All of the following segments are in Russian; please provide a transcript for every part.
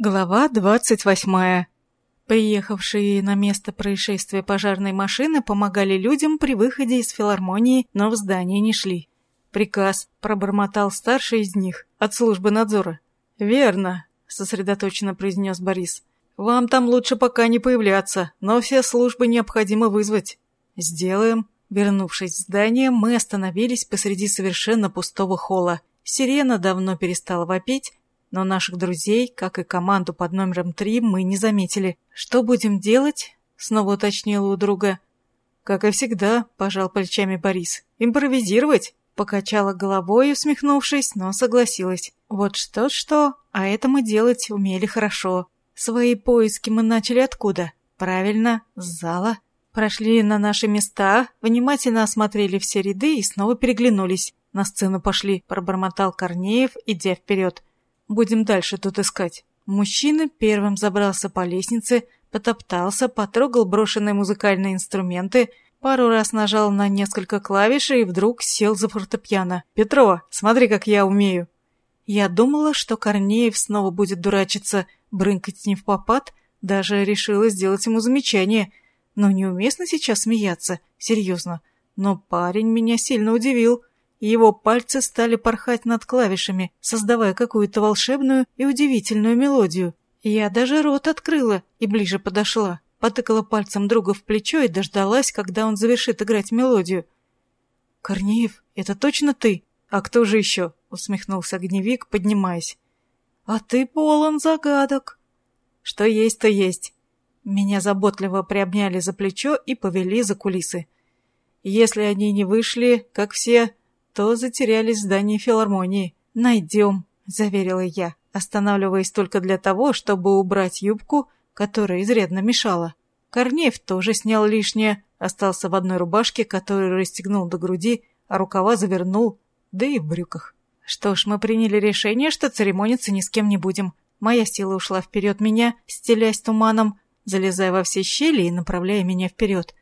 Глава двадцать восьмая. Приехавшие на место происшествия пожарной машины помогали людям при выходе из филармонии, но в здание не шли. «Приказ», — пробормотал старший из них, от службы надзора. «Верно», — сосредоточенно произнес Борис. «Вам там лучше пока не появляться, но все службы необходимо вызвать». «Сделаем». Вернувшись в здание, мы остановились посреди совершенно пустого холла. Сирена давно перестала вопить, но наших друзей, как и команду под номером три, мы не заметили. «Что будем делать?» — снова уточнила у друга. «Как и всегда», — пожал плечами Борис. «Импровизировать?» Покачала головой, усмехнувшись, но согласилась. Вот что-что, а это мы делать умели хорошо. Свои поиски мы начали откуда? Правильно, с зала. Прошли на наши места, внимательно осмотрели все ряды и снова переглянулись. На сцену пошли, пробормотал Корнеев, идя вперед. Будем дальше тут искать. Мужчина первым забрался по лестнице, потоптался, потрогал брошенные музыкальные инструменты, пару раз нажал на несколько клавиш и вдруг сел за фортепиано. «Петро, смотри, как я умею!» Я думала, что Корнеев снова будет дурачиться, брынкать не в попад, даже решила сделать ему замечание. Но неуместно сейчас смеяться, серьезно. Но парень меня сильно удивил. Его пальцы стали порхать над клавишами, создавая какую-то волшебную и удивительную мелодию. Я даже рот открыла и ближе подошла, потыкала пальцем друга в плечо и дождалась, когда он завершит играть мелодию. «Корнеев, это точно ты? А кто же еще?» — усмехнулся огневик, поднимаясь. «А ты полон загадок». «Что есть, то есть». Меня заботливо приобняли за плечо и повели за кулисы. Если они не вышли, как все, то затерялись в здании филармонии. Найдем, заверила я, останавливаясь только для того, чтобы убрать юбку, которая изрядно мешала. Корнеев тоже снял лишнее, остался в одной рубашке, которую расстегнул до груди, а рукава завернул, да и в брюках. Что ж, мы приняли решение, что церемониться ни с кем не будем. Моя сила ушла вперед меня, стелясь туманом, залезая во все щели и направляя меня вперед.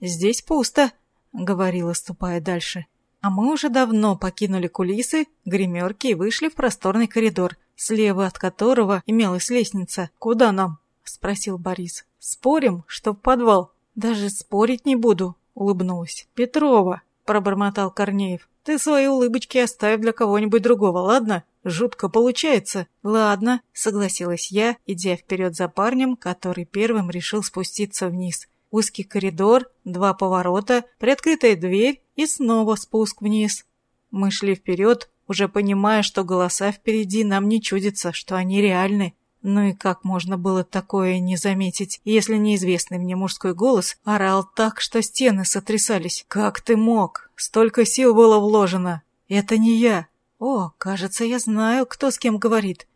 «Здесь пусто», — говорила, ступая дальше. А мы уже давно покинули кулисы, гримерки и вышли в просторный коридор, слева от которого имелась лестница. «Куда нам?» – спросил Борис. «Спорим, что в подвал?» «Даже спорить не буду», – улыбнулась. «Петрова», – пробормотал Корнеев. «Ты свои улыбочки оставь для кого-нибудь другого, ладно? Жутко получается». «Ладно», – согласилась я, идя вперед за парнем, который первым решил спуститься вниз. Узкий коридор, два поворота, приоткрытая дверь и снова спуск вниз. Мы шли вперед, уже понимая, что голоса впереди нам не чудятся, что они реальны. Ну и как можно было такое не заметить, если неизвестный мне мужской голос орал так, что стены сотрясались? «Как ты мог? Столько сил было вложено! Это не я!» «О, кажется, я знаю, кто с кем говорит».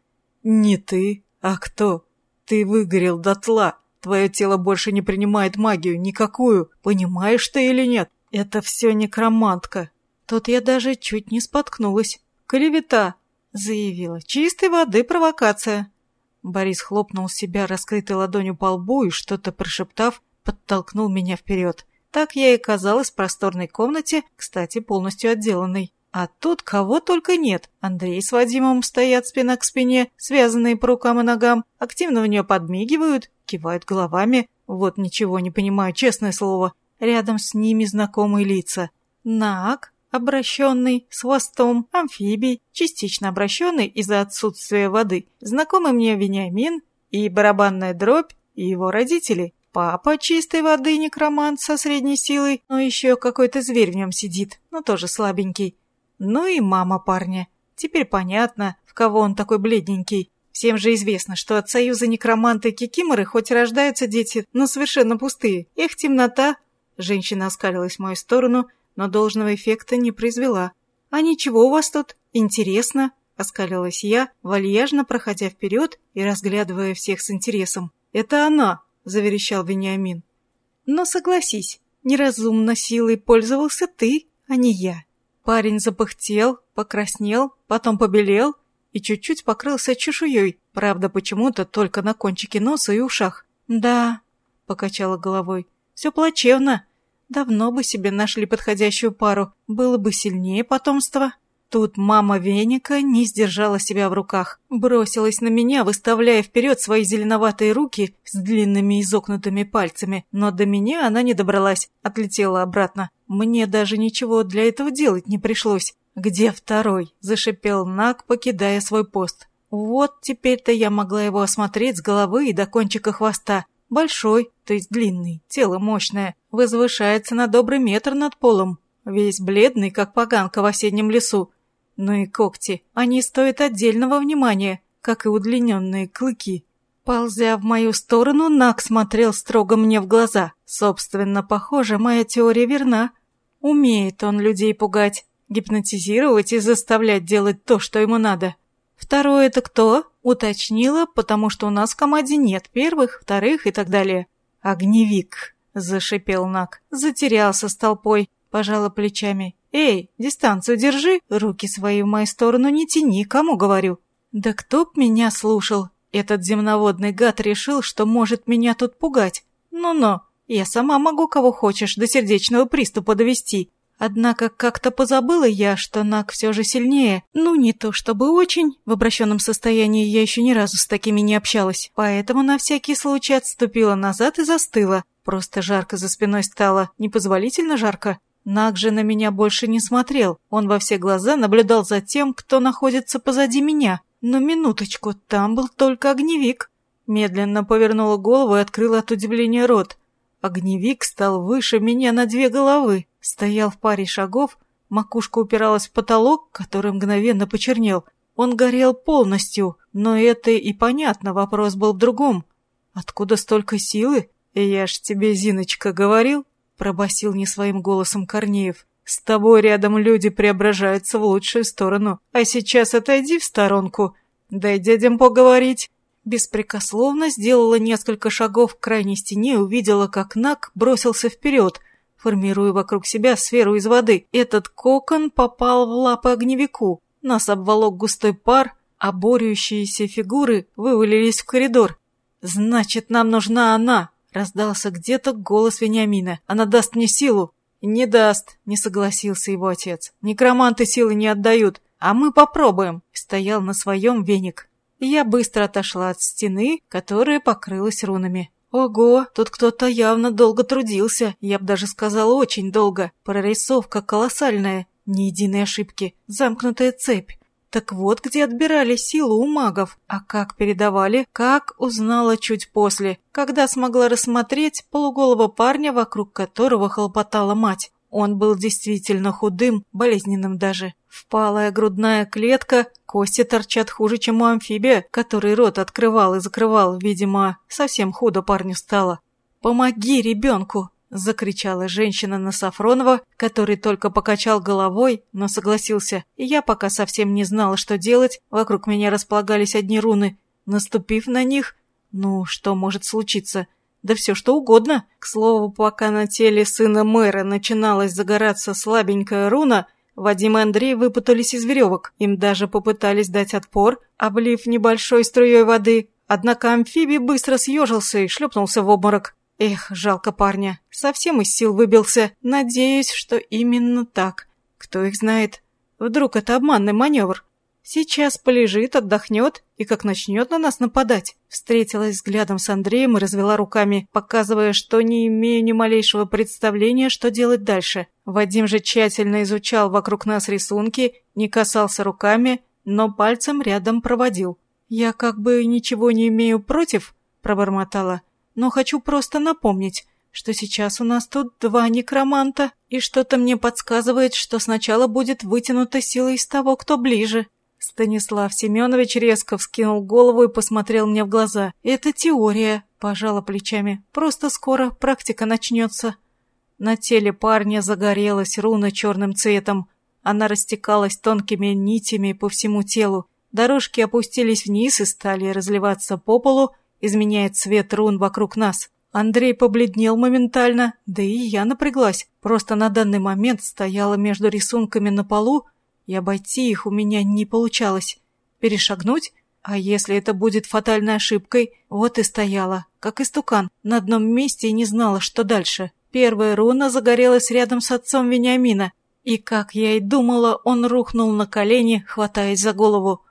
«Не ты, а кто? Ты выгорел дотла!» Твое тело больше не принимает магию, никакую. Понимаешь ты или нет? Это все некромантка. Тут я даже чуть не споткнулась. Клевета, заявила. Чистой воды провокация. Борис хлопнул себя раскрытой ладонью по лбу и, что-то прошептав, подтолкнул меня вперед. Так я и оказалась в просторной комнате, кстати, полностью отделанной. А тут кого только нет. Андрей с Вадимом стоят спина к спине, связанные по рукам и ногам, активно в нее подмигивают, кивают головами. Вот ничего не понимаю, честное слово. Рядом с ними знакомые лица. Наг, обращенный, с хвостом, амфибий, частично обращенный из-за отсутствия воды. Знакомый мне Вениамин и барабанная дробь, и его родители. Папа чистой воды некромант со средней силой, но еще какой-то зверь в нем сидит, но тоже слабенький. Ну и мама парня. Теперь понятно, в кого он такой бледненький. Всем же известно, что от союза некроманта и кикиморы хоть рождаются дети, но совершенно пустые. Их темнота. Женщина оскалилась в мою сторону, но должного эффекта не произвела. «А ничего у вас тут? Интересно?» — оскалилась я, вальяжно проходя вперед и разглядывая всех с интересом. «Это она!» — заверещал Вениамин. «Но согласись, неразумно силой пользовался ты, а не я. Парень запыхтел, покраснел, потом побелел и чуть-чуть покрылся чешуей, правда, почему-то только на кончике носа и ушах. «Да», — покачала головой, — «все плачевно. Давно бы себе нашли подходящую пару, было бы сильнее потомства». Тут мама веника не сдержала себя в руках. Бросилась на меня, выставляя вперед свои зеленоватые руки с длинными изогнутыми пальцами. Но до меня она не добралась, отлетела обратно. Мне даже ничего для этого делать не пришлось. «Где второй?» – зашипел Нак, покидая свой пост. Вот теперь-то я могла его осмотреть с головы и до кончика хвоста. Большой, то есть длинный, тело мощное, возвышается на добрый метр над полом. Весь бледный, как поганка в осеннем лесу. Ну и когти, они стоят отдельного внимания, как и удлиненные клыки. Ползя в мою сторону, Нак смотрел строго мне в глаза. Собственно, похоже, моя теория верна. Умеет он людей пугать, гипнотизировать и заставлять делать то, что ему надо. Второе это кто? Уточнила, потому что у нас в команде нет первых, вторых и так далее. Огневик, зашипел Нак. Затерялся с толпой, пожала плечами. «Эй, дистанцию держи, руки свои в мою сторону не тяни, кому говорю?» «Да кто б меня слушал? Этот земноводный гад решил, что может меня тут пугать. Ну-ну, я сама могу кого хочешь до сердечного приступа довести. Однако как-то позабыла я, что Нак все же сильнее. Ну, не то чтобы очень, в обращенном состоянии я еще ни разу с такими не общалась. Поэтому на всякий случай отступила назад и застыла. Просто жарко за спиной стало, непозволительно жарко. Наг же на меня больше не смотрел. Он во все глаза наблюдал за тем, кто находится позади меня. Но минуточку, там был только огневик. Медленно повернула голову и открыла от удивления рот. Огневик стал выше меня на две головы. Стоял в паре шагов, макушка упиралась в потолок, который мгновенно почернел. Он горел полностью, но это и понятно, вопрос был в другом. Откуда столько силы? Я ж тебе, Зиночка, говорил, пробасил не своим голосом Корнеев. «С тобой рядом люди преображаются в лучшую сторону. А сейчас отойди в сторонку. Дай дядям поговорить». Беспрекословно сделала несколько шагов к крайней стене и увидела, как Нак бросился вперед, формируя вокруг себя сферу из воды. Этот кокон попал в лапы огневику. Нас обволок густой пар, а борющиеся фигуры вывалились в коридор. «Значит, нам нужна она!» Раздался где-то голос Вениамина. «Она даст мне силу!» «Не даст», — не согласился его отец. «Некроманты силы не отдают, а мы попробуем», — стоял на своем веник. Я быстро отошла от стены, которая покрылась рунами. Ого, тут кто-то явно долго трудился, я бы даже сказала очень долго. Прорисовка колоссальная, ни единой ошибки, замкнутая цепь. Так вот, где отбирали силу у магов. А как передавали, как узнала чуть после, когда смогла рассмотреть полуголого парня, вокруг которого хлопотала мать. Он был действительно худым, болезненным даже. Впалая грудная клетка, кости торчат хуже, чем у амфибия, который рот открывал и закрывал, видимо, совсем худо парню стало. «Помоги ребенку!» — закричала женщина на Сафронова, который только покачал головой, но согласился. И я пока совсем не знала, что делать, вокруг меня располагались одни руны. Наступив на них, ну, что может случиться? Да все что угодно. К слову, пока на теле сына мэра начиналась загораться слабенькая руна, Вадим и Андрей выпутались из веревок. Им даже попытались дать отпор, облив небольшой струей воды. Однако амфибий быстро съежился и шлепнулся в обморок. Эх, жалко парня. Совсем из сил выбился. Надеюсь, что именно так. Кто их знает? Вдруг это обманный маневр? Сейчас полежит, отдохнет и как начнет на нас нападать. Встретилась взглядом с Андреем и развела руками, показывая, что не имею ни малейшего представления, что делать дальше. Вадим же тщательно изучал вокруг нас рисунки, не касался руками, но пальцем рядом проводил. «Я как бы ничего не имею против», — пробормотала но хочу просто напомнить, что сейчас у нас тут два некроманта, и что-то мне подсказывает, что сначала будет вытянута сила из того, кто ближе». Станислав Семенович резко вскинул голову и посмотрел мне в глаза. «Это теория», — пожала плечами. «Просто скоро практика начнется». На теле парня загорелась руна черным цветом. Она растекалась тонкими нитями по всему телу. Дорожки опустились вниз и стали разливаться по полу, изменяет цвет рун вокруг нас. Андрей побледнел моментально, да и я напряглась. Просто на данный момент стояла между рисунками на полу, и обойти их у меня не получалось. Перешагнуть? А если это будет фатальной ошибкой? Вот и стояла, как истукан, на одном месте и не знала, что дальше. Первая руна загорелась рядом с отцом Вениамина, И, как я и думала, он рухнул на колени, хватаясь за голову.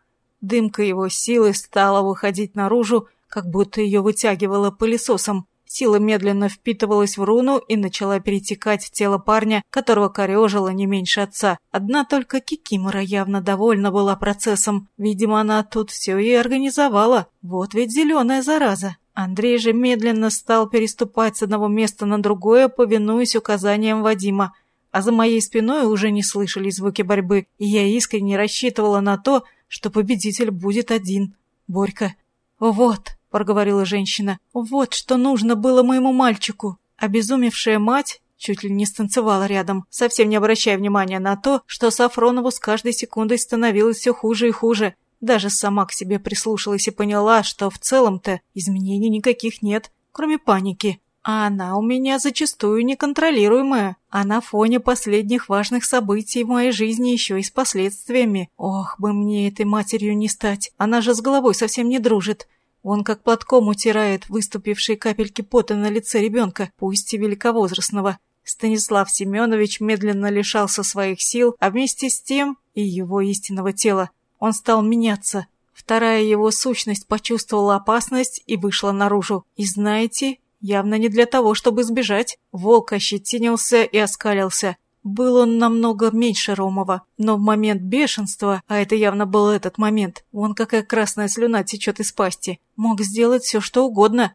Дымка его силы стала выходить наружу, как будто ее вытягивало пылесосом. Сила медленно впитывалась в руну и начала перетекать в тело парня, которого корежило не меньше отца. Одна только Кикимора явно довольна была процессом. Видимо, она тут все и организовала. Вот ведь зеленая зараза. Андрей же медленно стал переступать с одного места на другое, повинуясь указаниям Вадима. А за моей спиной уже не слышались звуки борьбы, и я искренне рассчитывала на то, что победитель будет один — Борька. «Вот», — проговорила женщина, — «вот что нужно было моему мальчику». Обезумевшая мать чуть ли не станцевала рядом, совсем не обращая внимания на то, что Сафронову с каждой секундой становилось все хуже и хуже. Даже сама к себе прислушалась и поняла, что в целом-то изменений никаких нет, кроме паники. А она у меня зачастую неконтролируемая, а на фоне последних важных событий в моей жизни еще и с последствиями. Ох, бы мне этой матерью не стать, она же с головой совсем не дружит. Он как платком утирает выступившие капельки пота на лице ребенка, пусть и великовозрастного. Станислав Семенович медленно лишался своих сил, а вместе с тем и его истинного тела. Он стал меняться. Вторая его сущность почувствовала опасность и вышла наружу. И знаете, явно не для того, чтобы сбежать. Волк ощетинился и оскалился. Был он намного меньше Ромова, но в момент бешенства, а это явно был этот момент, вон какая красная слюна течет из пасти, мог сделать все, что угодно.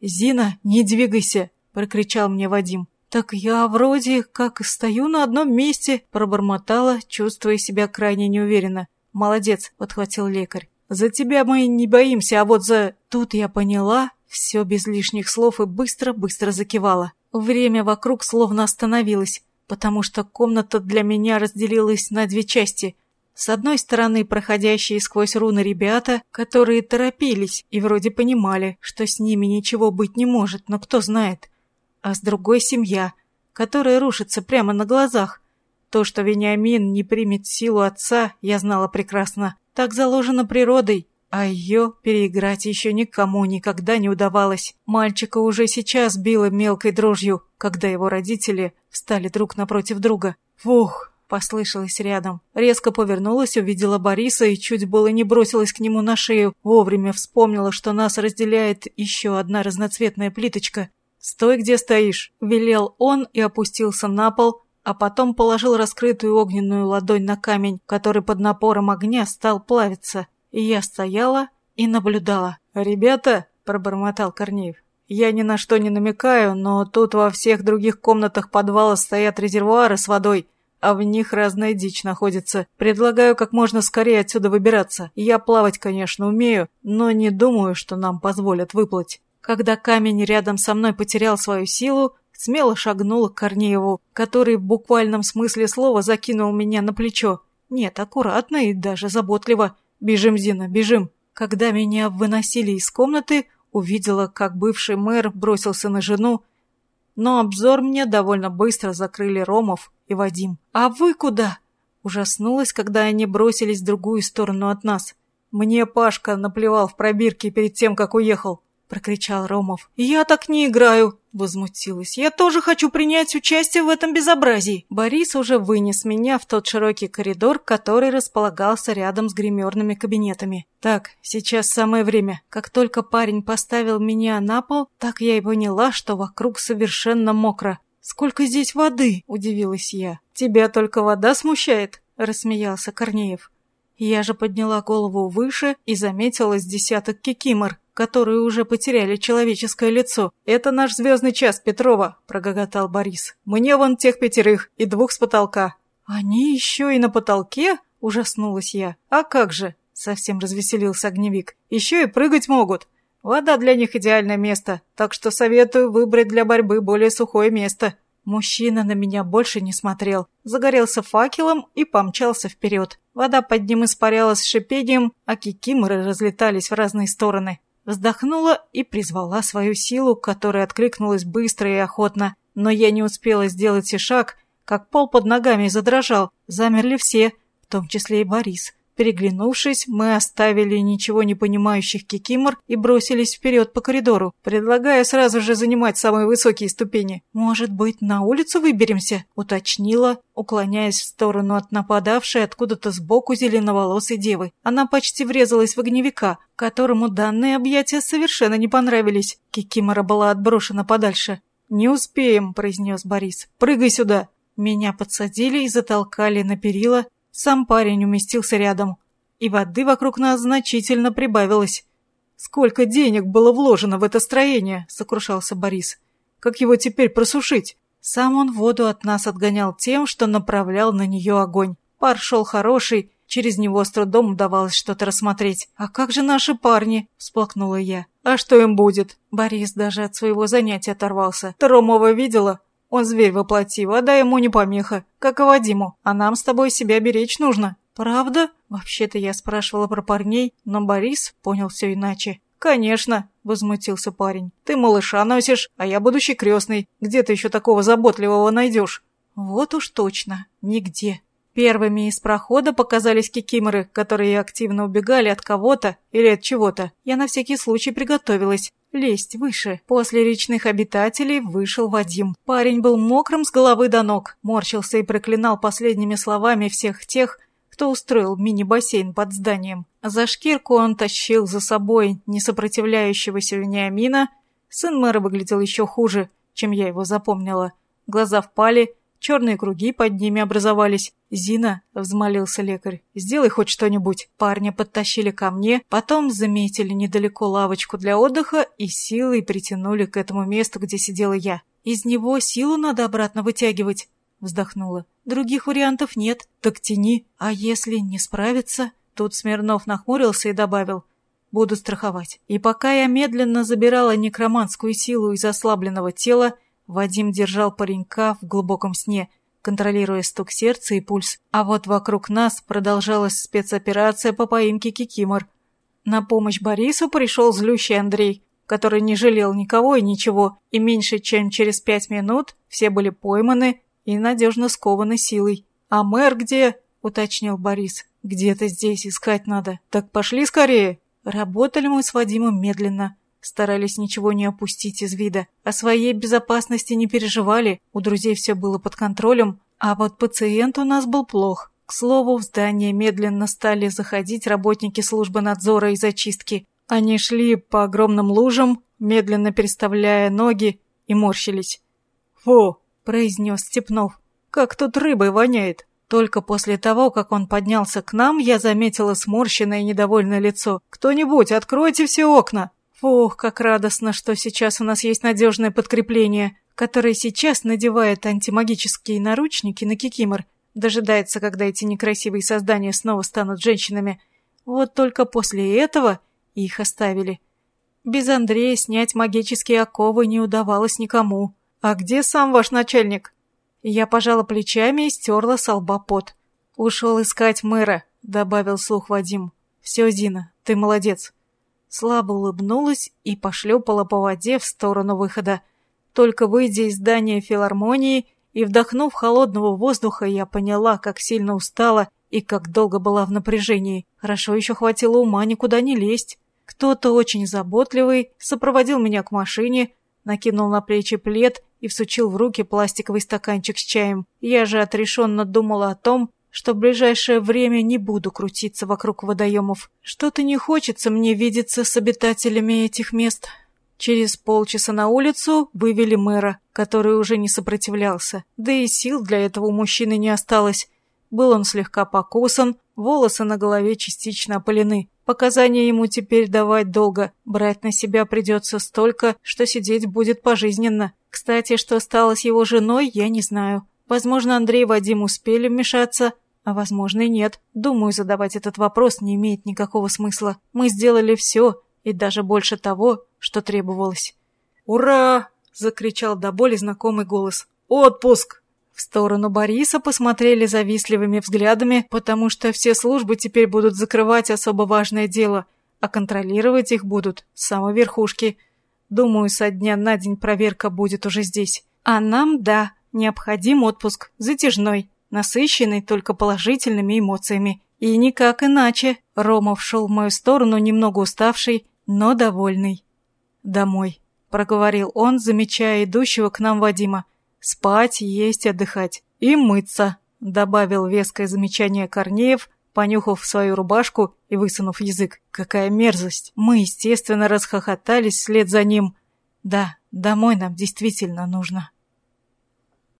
«Зина, не двигайся!» – прокричал мне Вадим. «Так я вроде как стою на одном месте», – пробормотала, чувствуя себя крайне неуверенно. «Молодец», – подхватил лекарь. «За тебя мы не боимся, а вот за...» Тут я поняла, все без лишних слов и быстро-быстро закивала. Время вокруг словно остановилось потому что комната для меня разделилась на две части. С одной стороны, проходящие сквозь руны ребята, которые торопились и вроде понимали, что с ними ничего быть не может, но кто знает. А с другой семья, которая рушится прямо на глазах. То, что Вениамин не примет силу отца, я знала прекрасно. Так заложено природой, а ее переиграть еще никому никогда не удавалось. Мальчика уже сейчас било мелкой дрожью, когда его родители встали друг напротив друга. «Фух!» — послышалось рядом. Резко повернулась, увидела Бориса и чуть было не бросилась к нему на шею. Вовремя вспомнила, что нас разделяет еще одна разноцветная плиточка. «Стой, где стоишь!» — велел он и опустился на пол, а потом положил раскрытую огненную ладонь на камень, который под напором огня стал плавиться. И я стояла и наблюдала. «Ребята!» – пробормотал Корнеев. «Я ни на что не намекаю, но тут во всех других комнатах подвала стоят резервуары с водой, а в них разная дичь находится. Предлагаю как можно скорее отсюда выбираться. Я плавать, конечно, умею, но не думаю, что нам позволят выплыть». Когда камень рядом со мной потерял свою силу, смело шагнула к Корнееву, который в буквальном смысле слова закинул меня на плечо. Нет, аккуратно и даже заботливо – «Бежим, Зина, бежим!» Когда меня выносили из комнаты, увидела, как бывший мэр бросился на жену, но обзор мне довольно быстро закрыли Ромов и Вадим. «А вы куда?» Ужаснулась, когда они бросились в другую сторону от нас. Мне Пашка наплевал в пробирки перед тем, как уехал. — прокричал Ромов. «Я так не играю!» — возмутилась. «Я тоже хочу принять участие в этом безобразии!» Борис уже вынес меня в тот широкий коридор, который располагался рядом с гримерными кабинетами. «Так, сейчас самое время. Как только парень поставил меня на пол, так я и поняла, что вокруг совершенно мокро. «Сколько здесь воды?» — удивилась я. «Тебя только вода смущает?» — рассмеялся Корнеев. Я же подняла голову выше и заметила с десяток кикимор, которые уже потеряли человеческое лицо. «Это наш звездный час, Петрова», — прогоготал Борис. «Мне вон тех пятерых и двух с потолка». «Они еще и на потолке?» — ужаснулась я. «А как же?» — совсем развеселился огневик. «Еще и прыгать могут. Вода для них идеальное место, так что советую выбрать для борьбы более сухое место». Мужчина на меня больше не смотрел, загорелся факелом и помчался вперед. Вода под ним испарялась шипением, а кикиморы разлетались в разные стороны. Вздохнула и призвала свою силу, которая откликнулась быстро и охотно. Но я не успела сделать и шаг, как пол под ногами задрожал. Замерли все, в том числе и Борис. Переглянувшись, мы оставили ничего не понимающих кикимор и бросились вперед по коридору, предлагая сразу же занимать самые высокие ступени. «Может быть, на улицу выберемся?» — уточнила, уклоняясь в сторону от нападавшей откуда-то сбоку зеленоволосой девы. Она почти врезалась в огневика, которому данные объятия совершенно не понравились. Кикимора была отброшена подальше. «Не успеем», — произнес Борис. «Прыгай сюда». Меня подсадили и затолкали на перила, сам парень уместился рядом, и воды вокруг нас значительно прибавилось. «Сколько денег было вложено в это строение?» — сокрушался Борис. «Как его теперь просушить?» Сам он воду от нас отгонял тем, что направлял на нее огонь. Пар шел хороший, через него с трудом удавалось что-то рассмотреть. «А как же наши парни?» — всплакнула я. «А что им будет?» Борис даже от своего занятия оторвался. «Ты видела? Он зверь воплоти, вода ему не помеха, как и Вадиму, а нам с тобой себя беречь нужно. Правда? Вообще-то я спрашивала про парней, но Борис понял все иначе. «Конечно», — возмутился парень. «Ты малыша носишь, а я будущий крестный. Где ты еще такого заботливого найдешь?» «Вот уж точно, нигде». Первыми из прохода показались кикиморы, которые активно убегали от кого-то или от чего-то. Я на всякий случай приготовилась. Лезть выше. После речных обитателей вышел Вадим. Парень был мокрым с головы до ног, морщился и проклинал последними словами всех тех, кто устроил мини-бассейн под зданием. За шкирку он тащил за собой несопротивляющегося Вениамина. Сын мэра выглядел еще хуже, чем я его запомнила. Глаза впали, Черные круги под ними образовались. «Зина», — взмолился лекарь, — «сделай хоть что-нибудь». Парня подтащили ко мне, потом заметили недалеко лавочку для отдыха и силой притянули к этому месту, где сидела я. «Из него силу надо обратно вытягивать», — вздохнула. «Других вариантов нет. Так тяни. А если не справиться?» Тут Смирнов нахмурился и добавил. «Буду страховать». И пока я медленно забирала некроманскую силу из ослабленного тела, Вадим держал паренька в глубоком сне, контролируя стук сердца и пульс. А вот вокруг нас продолжалась спецоперация по поимке Кикимор. На помощь Борису пришел злющий Андрей, который не жалел никого и ничего, и меньше чем через пять минут все были пойманы и надежно скованы силой. «А мэр где?» — уточнил Борис. «Где-то здесь искать надо. Так пошли скорее!» Работали мы с Вадимом медленно. Старались ничего не опустить из вида. О своей безопасности не переживали, у друзей все было под контролем, а вот пациент у нас был плох. К слову, в здание медленно стали заходить работники службы надзора и зачистки. Они шли по огромным лужам, медленно переставляя ноги, и морщились. «Фу!» – произнес Степнов. «Как тут рыбой воняет!» Только после того, как он поднялся к нам, я заметила сморщенное недовольное лицо. «Кто-нибудь, откройте все окна!» Фух, как радостно, что сейчас у нас есть надежное подкрепление, которое сейчас надевает антимагические наручники на кикимор, дожидается, когда эти некрасивые создания снова станут женщинами. Вот только после этого их оставили. Без Андрея снять магические оковы не удавалось никому. «А где сам ваш начальник?» Я пожала плечами и стерла с лба пот. «Ушел искать мэра», — добавил слух Вадим. «Все, Зина, ты молодец слабо улыбнулась и пошлепала по воде в сторону выхода. Только выйдя из здания филармонии и вдохнув холодного воздуха, я поняла, как сильно устала и как долго была в напряжении. Хорошо еще хватило ума никуда не лезть. Кто-то очень заботливый сопроводил меня к машине, накинул на плечи плед и всучил в руки пластиковый стаканчик с чаем. Я же отрешенно думала о том, что в ближайшее время не буду крутиться вокруг водоемов. Что-то не хочется мне видеться с обитателями этих мест. Через полчаса на улицу вывели мэра, который уже не сопротивлялся. Да и сил для этого у мужчины не осталось. Был он слегка покосан, волосы на голове частично опалены. Показания ему теперь давать долго. Брать на себя придется столько, что сидеть будет пожизненно. Кстати, что стало с его женой, я не знаю. Возможно, Андрей и Вадим успели вмешаться, а возможно и нет. Думаю, задавать этот вопрос не имеет никакого смысла. Мы сделали все, и даже больше того, что требовалось. «Ура!» — закричал до боли знакомый голос. «Отпуск!» В сторону Бориса посмотрели завистливыми взглядами, потому что все службы теперь будут закрывать особо важное дело, а контролировать их будут с самой верхушки. Думаю, со дня на день проверка будет уже здесь. А нам, да, необходим отпуск, затяжной насыщенный только положительными эмоциями. И никак иначе. Ромов шел в мою сторону, немного уставший, но довольный. «Домой», — проговорил он, замечая идущего к нам Вадима. «Спать, есть, отдыхать. И мыться», — добавил веское замечание Корнеев, понюхав свою рубашку и высунув язык. «Какая мерзость!» Мы, естественно, расхохотались вслед за ним. «Да, домой нам действительно нужно».